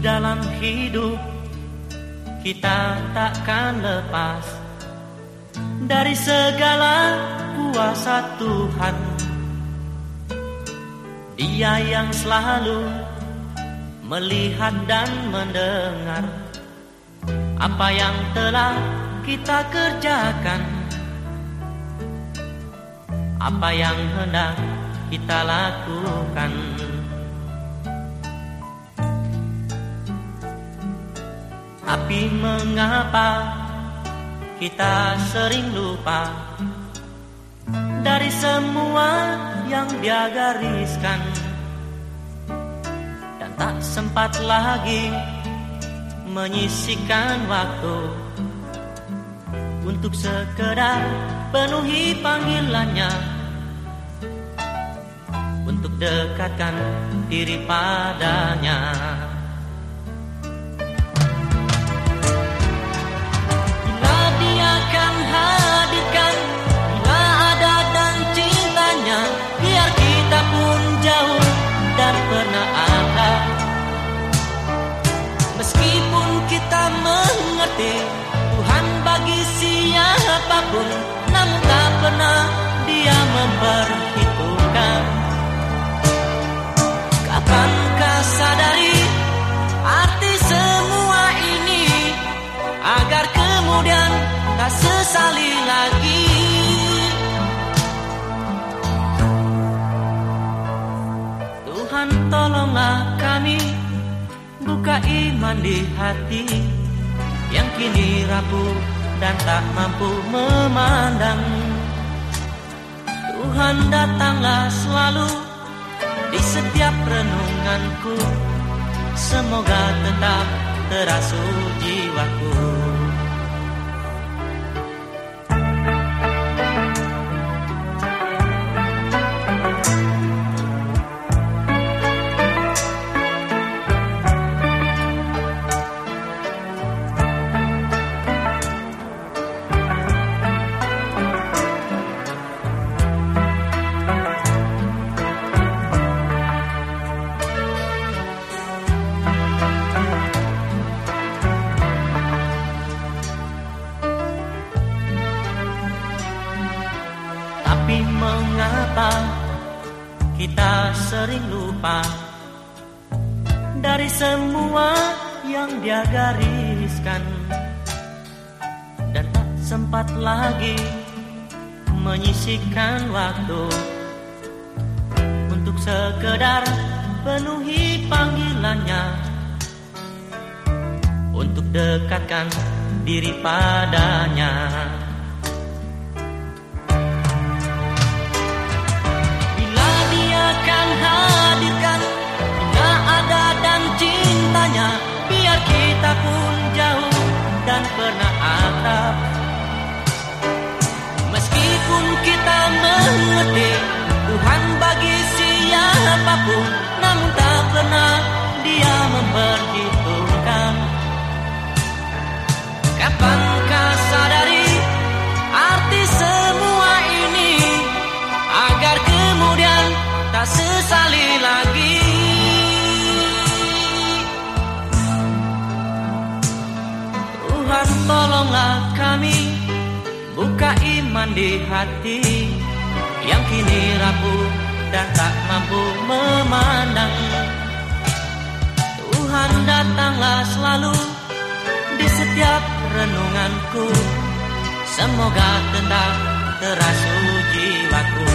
dalam hidup kita takkan lepas dari segala kuasa Tuhan. Dia yang selalu melihat dan mendengar apa yang telah kita kerjakan, apa yang hendak kita lakukan. Tapi mengapa kita sering lupa dari semua yang dia gariskan dan tak sempat lagi menyisikan waktu untuk sekedar penuhi panggilannya untuk dekatkan diri padanya. Sesali lagi Tuhan tolonglah kami Buka iman di hati yang kini rapuh dan tak mampu memandang. Tuhan datanglah selalu di setiap renunganku, semoga tetap terasuh jiwaku. Mengapa kita sering lupa dari semua yang dia gariskan dan tak sempat lagi menyisihkan waktu untuk sekedar penuhi panggilannya untuk dekatkan diri padanya. Kapankah sadari arti semua ini? Agar kemudian tak sesali lagi. Tuhan tolonglah kami Buka iman di hati Yang kini rapuh dan tak mampu memandang. Tuhan datanglah selalu Di setiap renunganku. Semoga tetap terasuh jiwaku